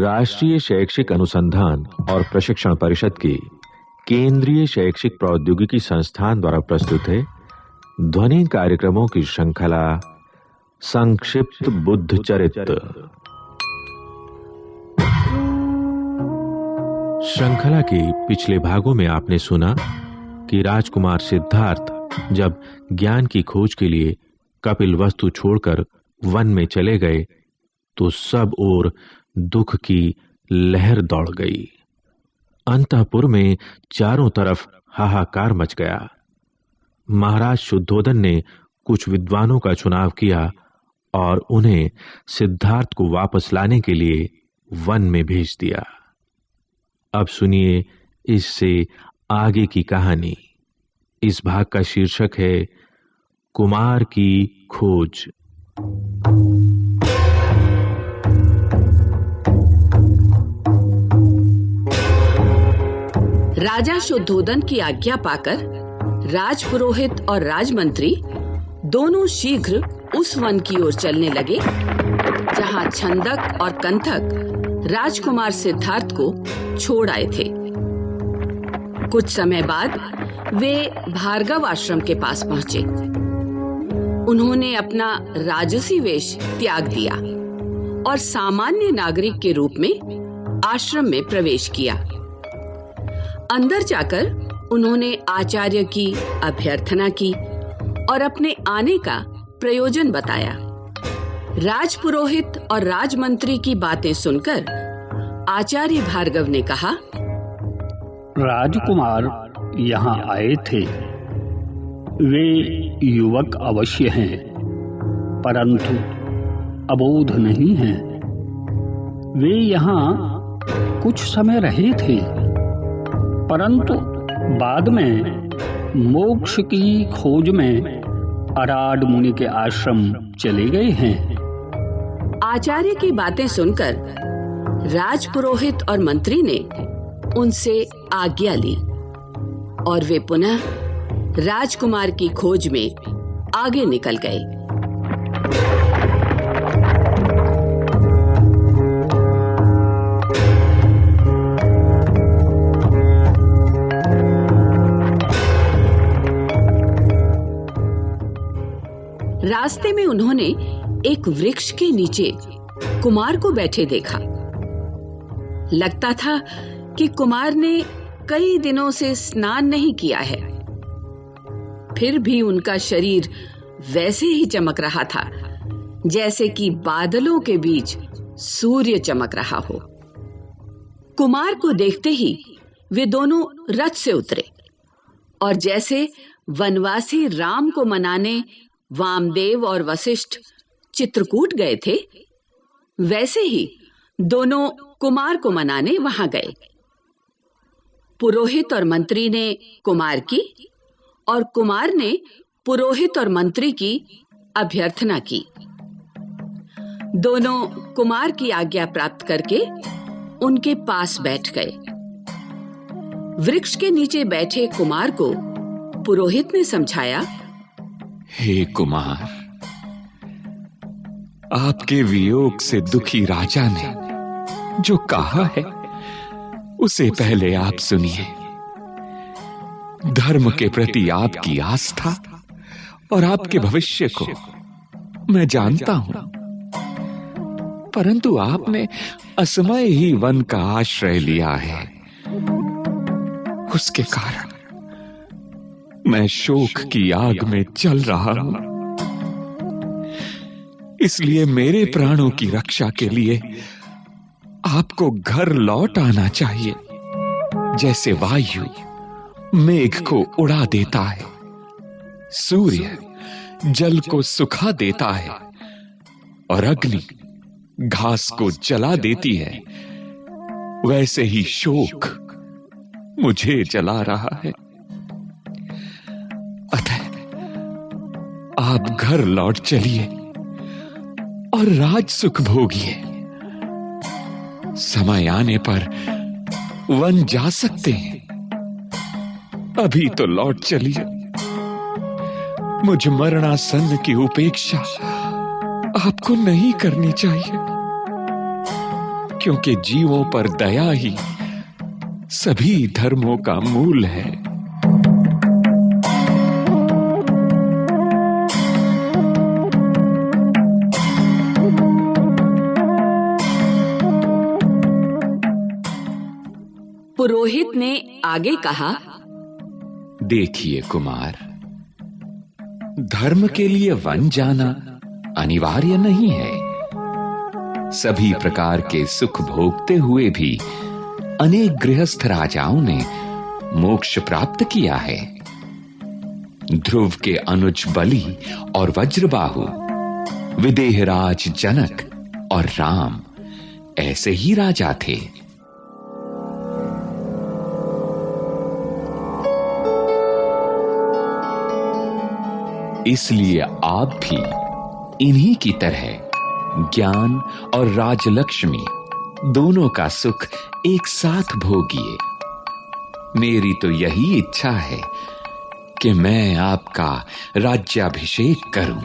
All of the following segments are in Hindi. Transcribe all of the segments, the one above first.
राष्ट्रीय शैक्षिक अनुसंधान और प्रशिक्षण परिषद की केंद्रीय शैक्षिक प्रौद्योगिकी संस्थान द्वारा प्रस्तुत है। ध्वनि कार्यक्रमों की श्रृंखला संक्षिप्त बुद्ध चरित्र। श्रृंखला के पिछले भागों में आपने सुना कि राजकुमार सिद्धार्थ जब ज्ञान की खोज के लिए कपिल वस्तु छोड़कर वन में चले गए तो सब ओर दुख की लहर दौड़ गई। अंतपुर में चारों तरफ़ हाहाकार मच गया। महाराज शुद्धोदन ने कुछ विद्वानों का चुनाव किया और उन्हें सिद्धार्थ को वापस लाने के लिए वन में भेज दिया। अब सुनिए इससे आगे की कहानी। इस भाग का शीर्षक है, कुमार की खोज। राजा शुद्धोदन की आज्ञा पाकर राजपुरोहित और राजमंत्री दोनों शीघ्र उस वन की ओर चलने लगे, जहाँ छंदक और कंथक राजकुमार सिद्धार्थ को छोड़ आए थे। कुछ समय बाद वे भार्गव आश्रम के पास पहुँचे। उन्होंने अपना राजसी वेश त्याग दिया और सामान्य नागरिक के रूप में आश्रम में प्रवेश किया। अंदर जाकर उन्होंने आचार्य की अभ्यर्थना की और अपने आने का प्रयोजन बताया। राजपुरोहित और राजमंत्री की बातें सुनकर आचार्य भार्गव ने कहा, राजकुमार यहाँ आए थे। वे युवक अवश्य हैं, परंतु अबोध नहीं हैं। वे यहाँ कुछ समय रहे थे। परंतु बाद में मोक्ष की खोज में अराड मुनि के आश्रम चले गए हैं। आचार्य की बातें सुनकर राजपुरोहित और मंत्री ने उनसे आज्ञा ली और वे पुनः राजकुमार की खोज में आगे निकल गए। रास्ते में उन्होंने एक वृक्ष के नीचे कुमार को बैठे देखा। लगता था कि कुमार ने कई दिनों से स्नान नहीं किया है। फिर भी उनका शरीर वैसे ही चमक रहा था, जैसे कि बादलों के बीच सूर्य चमक रहा हो। कुमार को देखते ही वे दोनों रथ से उतरे और जैसे वनवासी राम को मनाने वामदेव और वशिष्ठ चित्रकूट गए थे। वैसे ही दोनों कुमार को मनाने वहाँ गए। पुरोहित और मंत्री ने कुमार की और कुमार ने पुरोहित और मंत्री की अभ्यर्थना की। दोनों कुमार की आज्ञा प्राप्त करके उनके पास बैठ गए। वृक्ष के नीचे बैठे कुमार को पुरोहित ने समझाया हे कुमार, आपके वियोग से दुखी राजा ने जो कहा है, उसे पहले आप सुनिए। धर्म के प्रति आपकी आस्था और आपके भविष्य को मैं जानता हूँ। परंतु आपने असमय ही वन का आश्रय लिया है। उसके कारण मैं शोक की आग में जल रहा हूँ। इसलिए मेरे प्राणों की रक्षा के लिए आपको घर लौट आना चाहिए। जैसे वायु मेघ को उड़ा देता है, सूर्य जल को सुखा देता है, और अग्नि घास को जला देती है। वैसे ही शोक मुझे जला रहा है। आप घर लौट चलिए और राज सुख भोगिए। समय आने पर वन जा सकते हैं। अभी तो लौट चलिए। मुझ मरणासन की उपेक्षा आपको नहीं करनी चाहिए। क्योंकि जीवों पर दया ही सभी धर्मों का मूल है। पुरोहित ने आगे कहा, देखिए कुमार, धर्म के लिए वन जाना अनिवार्य नहीं है। सभी प्रकार के सुख भोगते हुए भी अनेक गृहस्थ राजाओं ने मोक्ष प्राप्त किया है। ध्रुव के अनुज बलि और वज्रबाहु, विदेहराज जनक और राम, ऐसे ही राजा थे। इसलिए आप भी इन्हीं की तरह ज्ञान और राजलक्ष्मी दोनों का सुख एक साथ भोगिए। मेरी तो यही इच्छा है कि मैं आपका राज्याभिषेक करूँ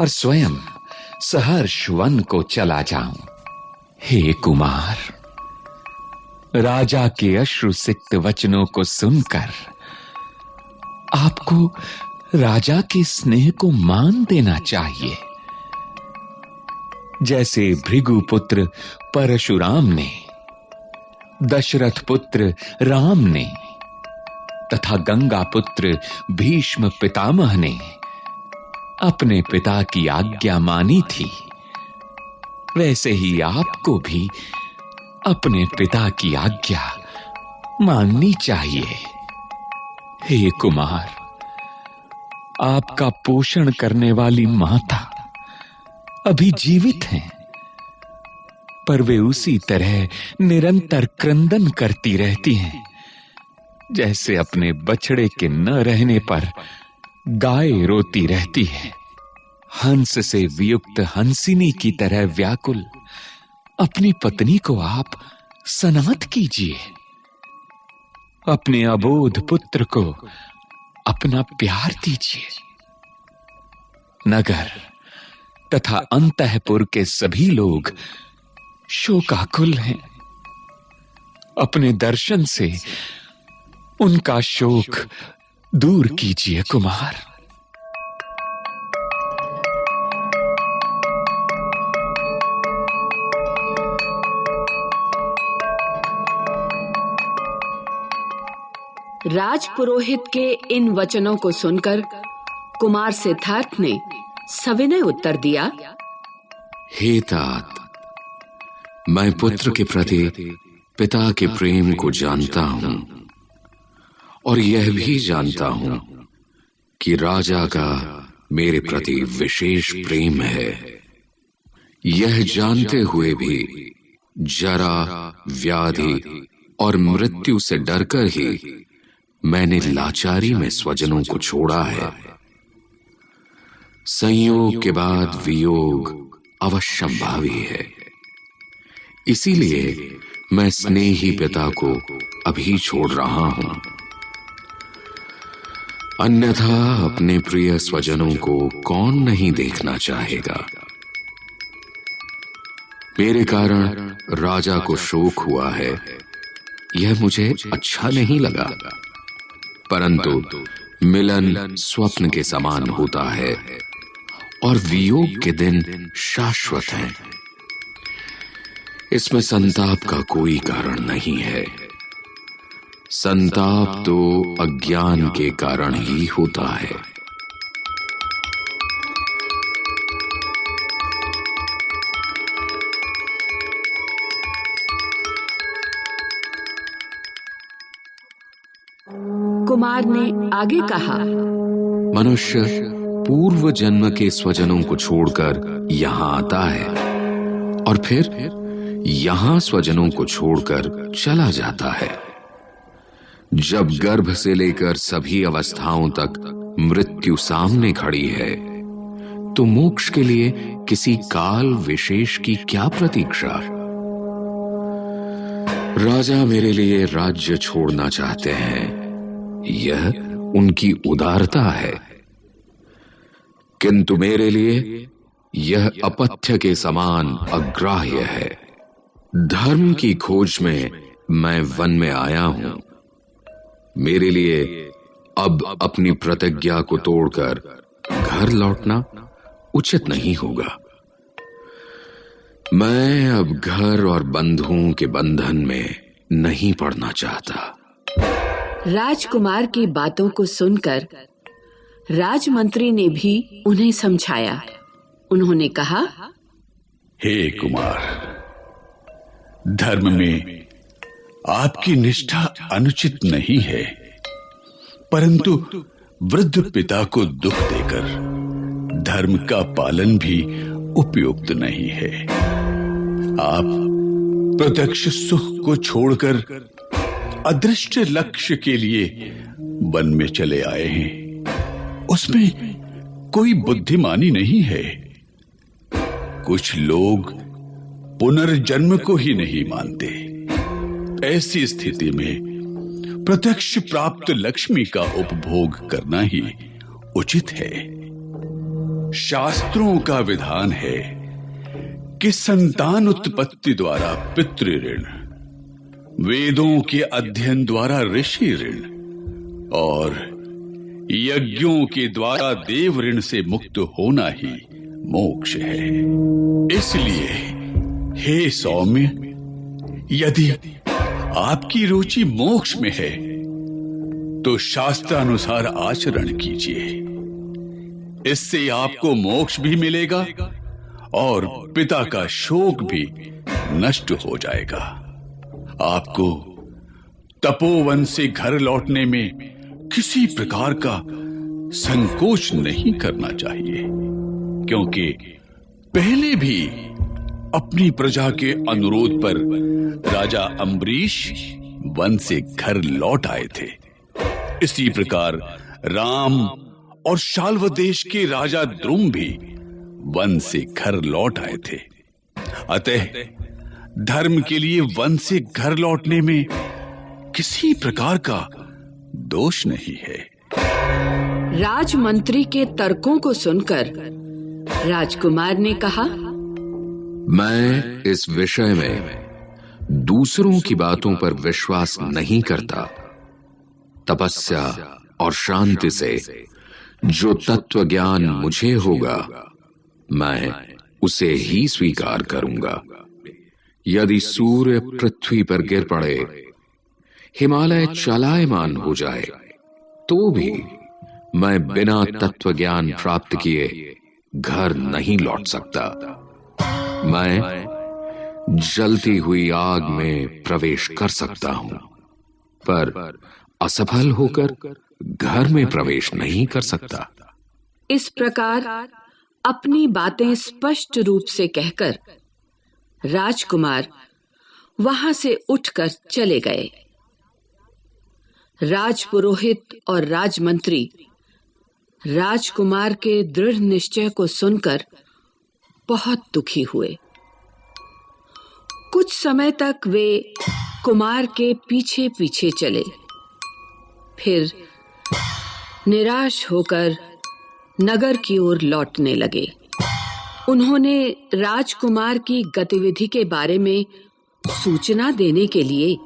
और स्वयं सहर्ष वन को चला जाऊँ। हे कुमार, राजा के अश्रुसिक्त वचनों को सुनकर आपको राजा के स्नेह को मान देना चाहिए। जैसे भृगु पुत्र परशुराम ने, दशरथ पुत्र राम ने, तथा गंगा पुत्र भीष्म पितामह ने अपने पिता की आज्ञा मानी थी, वैसे ही आपको भी अपने पिता की आज्ञा माननी चाहिए। हे कुमार आपका पोषण करने वाली माता अभी जीवित हैं। पर वे उसी तरह निरंतर क्रंदन करती रहती हैं। जैसे अपने बछड़े के न रहने पर गाय रोती रहती है। हंस से वियुक्त हंसिनी की तरह व्याकुल, अपनी पत्नी को आप सनात कीजिए। अपने अबोध पुत्र को अपना प्यार दीजिए। नगर तथा अंतपुर के सभी लोग शोकाकुल हैं। अपने दर्शन से उनका शोक दूर कीजिए, कुमार। राजपुरोहित के इन वचनों को सुनकर कुमार सिद्धार्थ ने सविनय उत्तर दिया। हे तात, मैं पुत्र के प्रति पिता के प्रेम को जानता हूँ और यह भी जानता हूँ कि राजा का मेरे प्रति विशेष प्रेम है। यह जानते हुए भी जरा व्याधि और मृत्यु से डरकर ही मैंने लाचारी में स्वजनों को छोड़ा है। संयोग के बाद वियोग अवश्य भावी है। इसीलिए मैं स्नेही पिता को अभी छोड़ रहा हूँ। अन्यथा अपने प्रिय स्वजनों को कौन नहीं देखना चाहेगा? मेरे कारण राजा को शोक हुआ है। यह मुझे अच्छा नहीं लगा। परंतु मिलन स्वप्न के समान होता है और वियोग के दिन शाश्वत हैं। इसमें संताप का कोई कारण नहीं है संताप तो अज्ञान के कारण ही होता है कुमार ने आगे कहा, मनुष्य पूर्व जन्म के स्वजनों को छोड़कर यहाँ आता है और फिर यहाँ स्वजनों को छोड़कर चला जाता है। जब गर्भ से लेकर सभी अवस्थाओं तक मृत्यु सामने खड़ी है तो मोक्ष के लिए किसी काल विशेष की क्या प्रतीक्षा? राजा मेरे लिए राज्य छोड़ना चाहते हैं। यह उनकी उदारता है। किंतु मेरे लिए यह अपथ्य के समान अग्राह्य है। धर्म की खोज में मैं वन में आया हूँ। मेरे लिए अब अपनी प्रतिज्ञा को तोड़कर घर लौटना उचित नहीं होगा। मैं अब घर और बंधुओं के बंधन में नहीं पड़ना चाहता। राजकुमार की बातों को सुनकर राजमंत्री ने भी उन्हें समझाया। उन्होंने कहा, हे कुमार, धर्म में आपकी निष्ठा अनुचित नहीं है, परंतु वृद्ध पिता को दुख देकर धर्म का पालन भी उपयुक्त नहीं है। आप प्रत्यक्ष सुख को छोड़कर अदृष्ट लक्ष्य के लिए वन में चले आए हैं। उसमें कोई बुद्धिमानी नहीं है। कुछ लोग पुनर्जन्म को ही नहीं मानते। ऐसी स्थिति में प्रत्यक्ष प्राप्त लक्ष्मी का उपभोग करना ही उचित है। शास्त्रों का विधान है कि संतान उत्पत्ति द्वारा पितृ ऋण वेदों के अध्ययन द्वारा ऋषि ऋण और यज्ञों के द्वारा देव ऋण से मुक्त होना ही मोक्ष है। इसलिए, हे सौम्य, यदि आपकी रुचि मोक्ष में है तो शास्त्रानुसार आचरण कीजिए। इससे आपको मोक्ष भी मिलेगा और पिता का शोक भी नष्ट हो जाएगा। आपको तपोवन से घर लौटने में किसी प्रकार का संकोच नहीं करना चाहिए, क्योंकि पहले भी अपनी प्रजा के अनुरोध पर राजा अम्बरीश वन से घर लौट आए थे। इसी प्रकार राम और शाल्व देश के राजा द्रुम भी वन से घर लौट आए थे। अतः धर्म के लिए वन से घर लौटने में किसी प्रकार का दोष नहीं है। राजमंत्री के तर्कों को सुनकर राजकुमार ने कहा मैं इस विषय में दूसरों की बातों पर विश्वास नहीं करता। तपस्या और शांति से जो तत्व ज्ञान मुझे होगा मैं उसे ही स्वीकार करूँगा। यदि सूर्य पृथ्वी पर गिर पड़े, हिमालय चलायमान हो जाए तो भी मैं बिना तत्व ज्ञान प्राप्त किए घर नहीं लौट सकता। मैं जलती हुई आग में प्रवेश कर सकता हूँ, पर असफल होकर घर में प्रवेश नहीं कर सकता। इस प्रकार अपनी बातें स्पष्ट रूप से कहकर राजकुमार वहाँ से उठकर चले गए। राजपुरोहित और राजमंत्री राजकुमार के दृढ़ निश्चय को सुनकर बहुत दुखी हुए। कुछ समय तक वे कुमार के पीछे पीछे चले। फिर निराश होकर नगर की ओर लौटने लगे। उन्होंने राजकुमार की गतिविधि के बारे में सूचना देने के लिए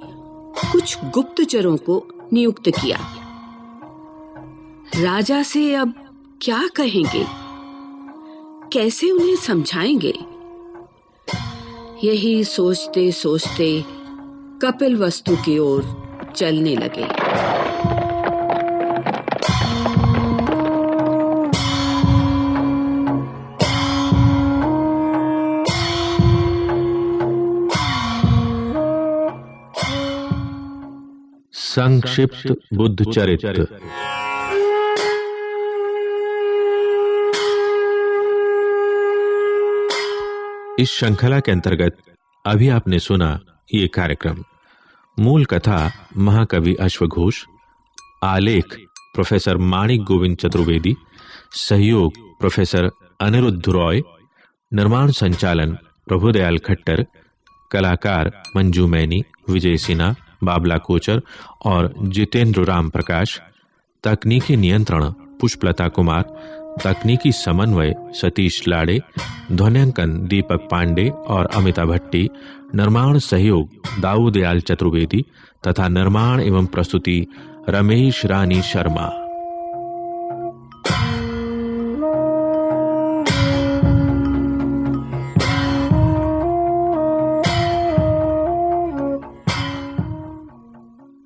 कुछ गुप्तचरों को नियुक्त किया। राजा से अब क्या कहेंगे? कैसे उन्हें समझाएँगे? यही सोचते सोचते कपिल वस्तु की ओर चलने लगे। संक्षिप्त बुद्ध चरित्र इस श्रृंखला के अंतर्गत अभी आपने सुना ये कार्यक्रम। मूल कथा महाकवि अश्वघोष, आलेख प्रोफेसर माणिक गोविंद चतुर्वेदी, सहयोग प्रोफेसर अनिरुद्ध रॉय, निर्माण संचालन प्रभुदयाल खट्टर, कलाकार मंजू मैनी, विजय सिन्हा बाबला कोचर और जितेंद्र राम प्रकाश, तकनीकी नियंत्रण पुष्पलता कुमार, तकनीकी समन्वय सतीश लाड़े, ध्वनियांकन दीपक पांडे और अमिता भट्टी, निर्माण सहयोग दाऊदयाल चतुर्वेदी तथा निर्माण एवं प्रस्तुति रमेश रानी शर्मा।